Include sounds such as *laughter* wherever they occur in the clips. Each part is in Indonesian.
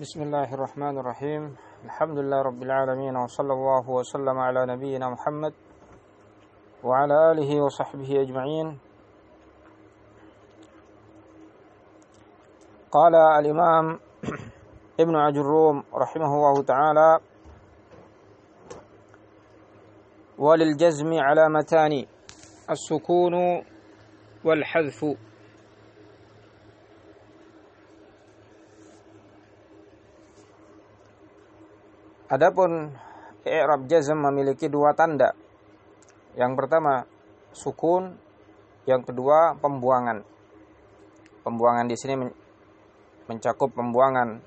بسم الله الرحمن الرحيم الحمد لله رب العالمين وصلى الله وسلم على نبينا محمد وعلى آله وصحبه أجمعين قال الإمام ابن عجروم رحمه الله تعالى وللجزم علامتان السكون والحذف Adapun i'rab jazm memiliki dua tanda. Yang pertama sukun, yang kedua pembuangan. Pembuangan di sini mencakup pembuangan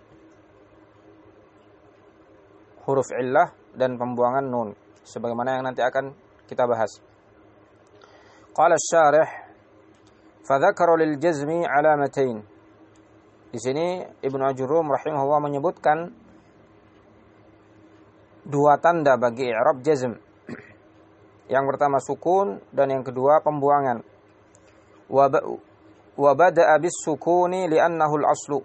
huruf illah dan pembuangan nun sebagaimana yang nanti akan kita bahas. Qala syarih fadzakara lil jazmi alamatain. Di sini Ibnu Ajurum rahimahullah menyebutkan dua tanda bagi i'rab jazm. Yang pertama sukun dan yang kedua pembuangan. Wa bada'a bis sukuni li'annahu al-aslu.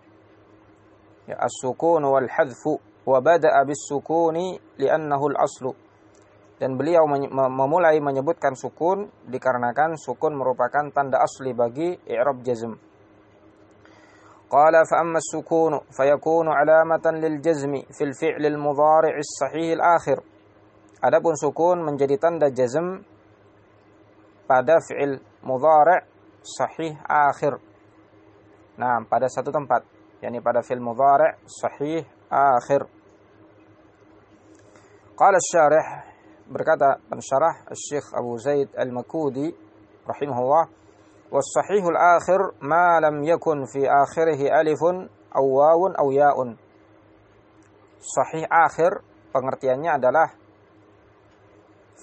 Ya as-sukun wal hadfu wa bada'a bis sukuni li'annahu al-aslu. Dan beliau memulai menyebutkan sukun dikarenakan sukun merupakan tanda asli bagi i'rab jazm. قال فأما السكون فيكون علامة للجزم في الفعل المضارع الصحيح الآخر Adapun sukun menjadi tanda jazm pada fi'il mudhari' sahih akhir. Nah, pada satu tempat, yakni pada fi'il mudhari' sahih akhir. Qala syarih berkata pensyarah Syekh Abu Zaid Al-Makudi rahimahullah والصحيح الآخر ما لم يكن في آخره ألف أو واو أو ياء Sahih akhir pengertiannya adalah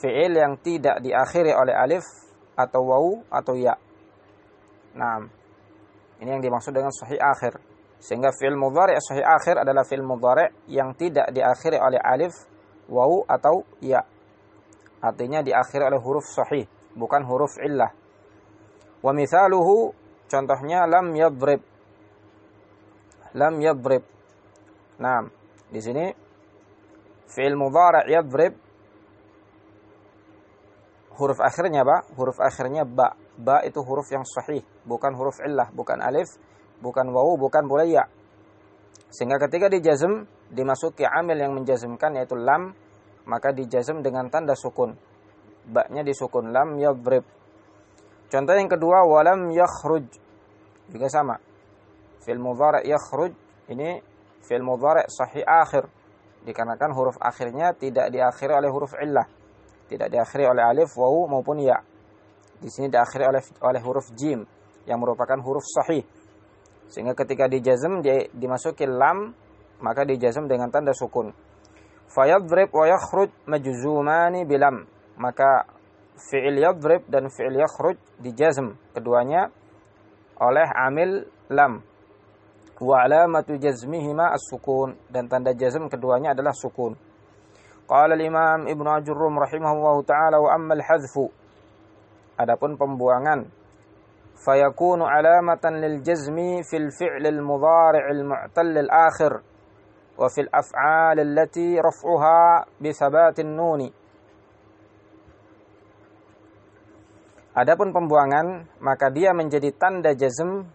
fi'il yang tidak diakhiri oleh alif atau waw atau ya. Nah, ini yang dimaksud dengan sahih akhir. Sehingga fi'il mudhari' sahih akhir adalah fi'il mudhari' yang tidak diakhiri oleh alif, waw atau ya. Artinya diakhiri oleh huruf sahih, bukan huruf illah. Wa mithaluhu contohnya lam yadrib. Lam yadrib. Nah, di sini fi'il mudhari' yadrib huruf akhirnya ba, huruf akhirnya ba. Ba itu huruf yang sahih, bukan huruf illah, bukan alif, bukan wawu, bukan pula ya. Sehingga ketika dijazm dimasuki amil yang menjazmkan yaitu lam, maka dijazm dengan tanda sukun. Ba-nya disukun lam yadrib. Contoh yang kedua walam yakhruj juga sama. Fil mudhari' yakhruj ini fil mudhari' sahih akhir dikarenakan huruf akhirnya tidak diakhiri oleh huruf illah. Tidak diakhiri oleh alif, wawu maupun ya. Di sini diakhiri oleh oleh huruf jim yang merupakan huruf sahih. Sehingga ketika dijazm dia dimasuki lam maka dijazm dengan tanda sukun. Fayadrib wa yakhruj majzumani bilam. Maka fi'il yadrib dan fi'il yakhruj dijazm keduanya oleh amil lam. Wa alamatu jazmihima as-sukun. Dan tanda jazm keduanya adalah sukun. Qala al-imam ibnu ajurrum rahimahullahu taala wa amma al-hadfu. Adapun pembuangan fayakunu alamatan lil jazmi fil fi'l al-mudhari' al-mu'tal al-akhir wa fil af'al allati raf'uha bi thabatin nuni Adapun pembuangan, maka dia menjadi tanda jazm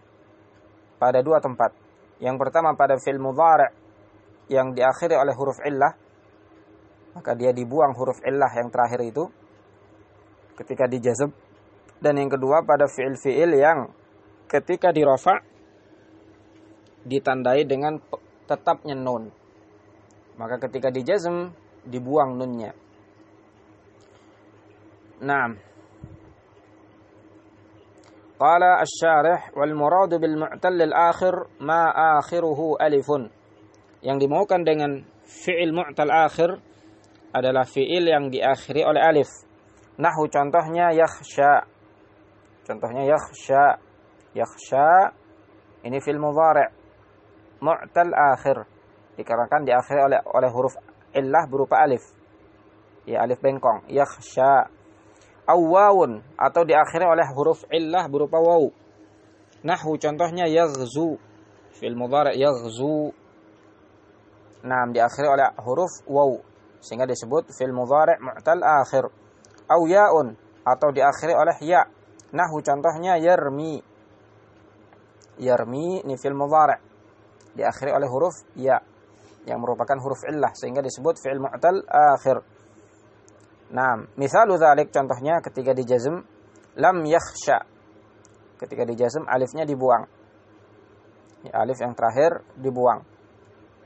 pada dua tempat. Yang pertama pada fil mudhari' yang diakhiri oleh huruf illah, maka dia dibuang huruf illah yang terakhir itu ketika dijazm. Dan yang kedua pada fi'il-fi'il yang ketika dirofa ditandai dengan tetapnya nun. Maka ketika dijazm dibuang nunnya. Nah, قال الشارح والمراد بالمعتل الآخر ما آخره ألف yang dimaukan dengan fi'il mu'tal akhir adalah fi'il yang diakhiri oleh alif. Nahu contohnya yakhsha. Contohnya yakhsha. Yakhsha ini fi'il mudhari' mu'tal akhir dikarenakan diakhiri oleh oleh huruf illah berupa alif. Ya alif bengkong. Yakhsha awwawun atau diakhiri oleh huruf illah berupa waw. Nahwu contohnya yaghzu fil mudhari' yaghzu Nah, diakhiri oleh huruf waw sehingga disebut fil mudhari' mu'tal akhir. Au yaun atau diakhiri oleh ya. Nahu contohnya yarmi. Yarmi ini fil mudhari' diakhiri oleh huruf ya yang merupakan huruf illah sehingga disebut fi'il mu'tal akhir. Nah, misalu dzalik contohnya ketika dijazm lam yakhsha. Ketika dijazm alifnya dibuang. Ya, alif yang terakhir dibuang.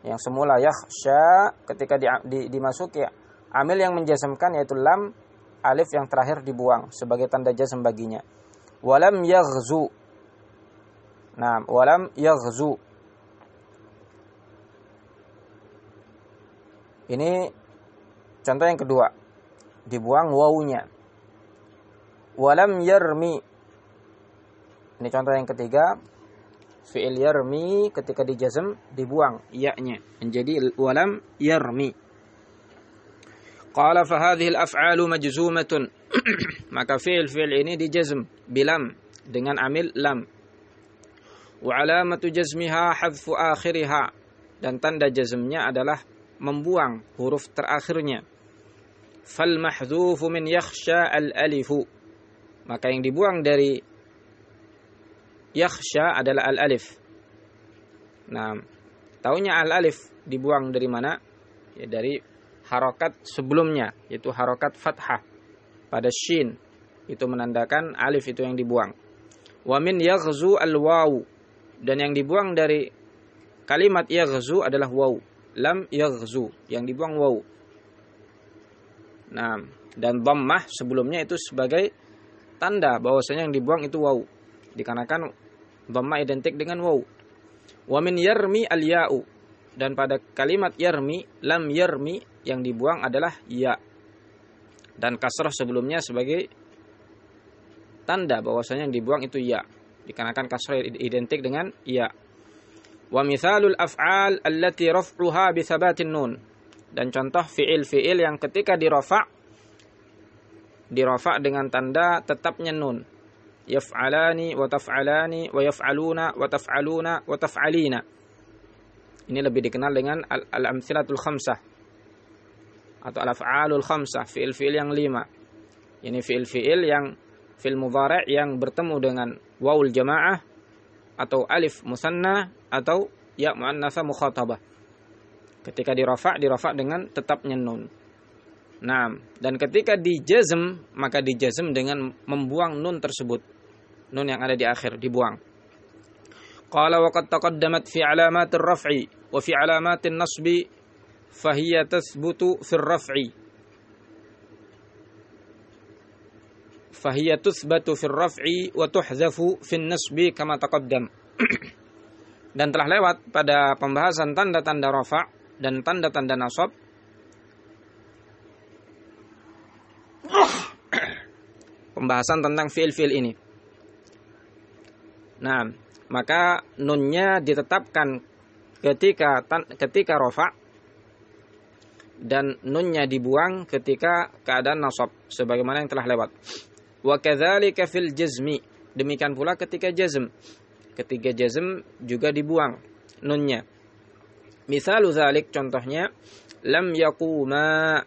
Yang semula yakhsha ketika di, di, dimasuki amil yang menjazmkan yaitu lam alif yang terakhir dibuang sebagai tanda jazm baginya. Walam yaghzu. Nah walam yaghzu. Ini contoh yang kedua dibuang wawunya walam yarmi ini contoh yang ketiga fi'il yarmi ketika dijazm dibuang ya-nya menjadi walam yarmi. Qala fa hadhihi al-af'alu majzumatun. *clears throat* Maka fi'il-fi'il ini dijazm bilam dengan amil lam. Wa alamatu jazmiha hadfu akhiriha dan tanda jazmnya adalah membuang huruf terakhirnya. Fal mahdhufu min yakhsha al-alifu. Maka yang dibuang dari yakhsha adalah al-alif. Nah, taunya al-alif dibuang dari mana? Ya dari harokat sebelumnya, yaitu harokat fathah pada shin. Itu menandakan alif itu yang dibuang. Wa min yaghzu al-waw. Dan yang dibuang dari kalimat yaghzu adalah waw. Lam yaghzu, yang dibuang waw. Nah, dan dhammah sebelumnya itu sebagai tanda bahwasanya yang dibuang itu waw. Dikarenakan dhamma identik dengan waw. Wa min yarmi al ya'u dan pada kalimat yarmi lam yarmi yang dibuang adalah ya. Dan kasrah sebelumnya sebagai tanda bahwasanya yang dibuang itu ya. Dikarenakan kasrah identik dengan ya. Wa mithalul af'al allati raf'uha bi thabatin nun. Dan contoh fi'il-fi'il yang ketika dirafa' dirafa' dengan tanda tetapnya nun yaf'alani wa taf'alani wa yaf'aluna wa taf'aluna wa taf'alina. Ini lebih dikenal dengan al-amtsilatul khamsah atau al-af'alul khamsah, fiil-fiil yang lima. Ini fiil-fiil yang fiil mudhari' yang bertemu dengan wawul jamaah atau alif musanna atau ya muannatsa mukhatabah. Ketika dirafa' dirafa' dengan tetapnya nun. Nah, dan ketika dijazm maka dijazm dengan membuang nun tersebut nun yang ada di akhir dibuang. Qala wa qad taqaddamat fi alamat ar-raf'i wa fi alamat an-nasbi fahiya tathbutu fi ar-raf'i. Fahiya tuthbatu fi ar-raf'i wa tuhzafu fi an-nasbi kama taqaddam. *clears throat* dan telah lewat pada pembahasan tanda-tanda rafa' dan tanda-tanda nasab pembahasan tentang fiil-fiil ini. Nah, maka nunnya ditetapkan ketika ketika rofa dan nunnya dibuang ketika keadaan nasab sebagaimana yang telah lewat. Wa kadzalika fil jazmi. Demikian pula ketika jazm. Ketika jazm juga dibuang nunnya. Misalu zalik contohnya lam yaquma.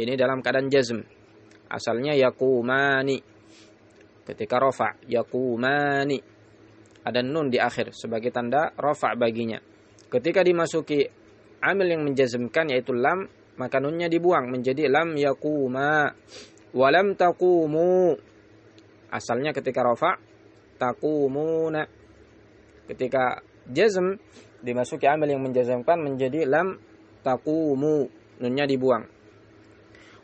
Ini dalam keadaan jazm. Asalnya yaqumani. Ketika rofa yakumani ada nun di akhir sebagai tanda rofa baginya. Ketika dimasuki amil yang menjazmkan yaitu lam maka nunnya dibuang menjadi lam yakuma walam takumu asalnya ketika rofa takumuna ketika jazm dimasuki amil yang menjazmkan menjadi lam takumu nunnya dibuang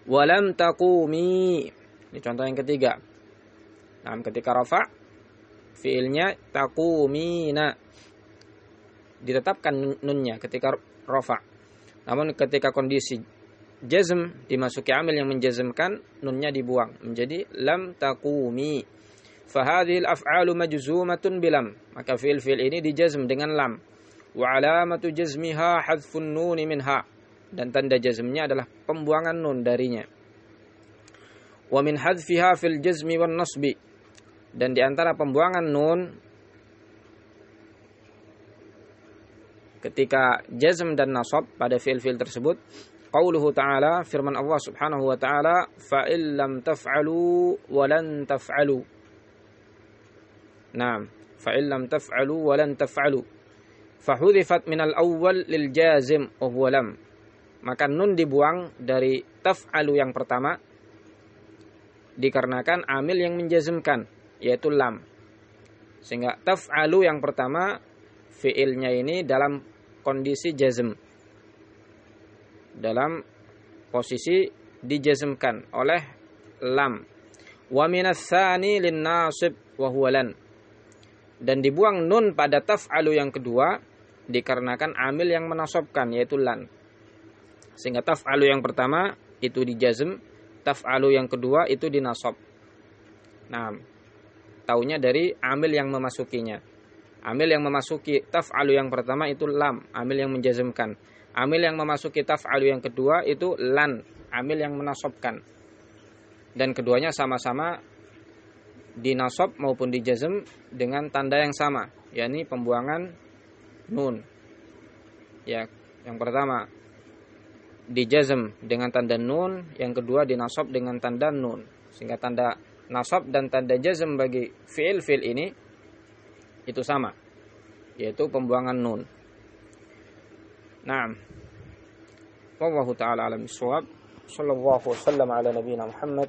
walam takumi ini contoh yang ketiga Nah, ketika rafa fiilnya takumina ditetapkan nunnya ketika rafa. Namun ketika kondisi jazm dimasuki amil yang menjazmkan nunnya dibuang menjadi lam takumi. Fahadhil af'alu majzumatun bilam. Maka fiil-fiil ini dijazm dengan lam. Wa alamatu jazmiha hadfun nuni minha. Dan tanda jazmnya adalah pembuangan nun darinya. Wa min hadfiha fil jazmi wan nasbi dan di antara pembuangan nun ketika jazm dan nasab pada fiil-fiil tersebut qauluhu ta'ala firman Allah Subhanahu wa ta'ala fa illam taf'alu wa lan taf'alu Naam fa illam taf'alu wa lan taf'alu fahudhifat minal awwal lil jazim wa huwa lam. Maka nun dibuang dari taf'alu yang pertama dikarenakan amil yang menjazmkan yaitu lam. Sehingga taf'alu yang pertama fiilnya ini dalam kondisi jazm. Dalam posisi dijazmkan oleh lam. Wa minas tsani lin nasib wa huwa dan dibuang nun pada taf'alu yang kedua dikarenakan amil yang menasobkan yaitu lan. Sehingga taf'alu yang pertama itu dijazm. Taf'alu yang kedua itu dinasob. Nah taunya dari amil yang memasukinya. Amil yang memasuki taf'alu yang pertama itu lam, amil yang menjazmkan. Amil yang memasuki taf'alu yang kedua itu lan, amil yang menasobkan. Dan keduanya sama-sama dinasob maupun dijazm dengan tanda yang sama, yakni pembuangan nun. Ya, yang pertama dijazm dengan tanda nun, yang kedua dinasob dengan tanda nun. Sehingga tanda nasab dan tanda jazm bagi fiil-fiil ini itu sama yaitu pembuangan nun. Naam. Wallahu taala alam bisawab. Sallallahu wasallam ala nabiyyina Muhammad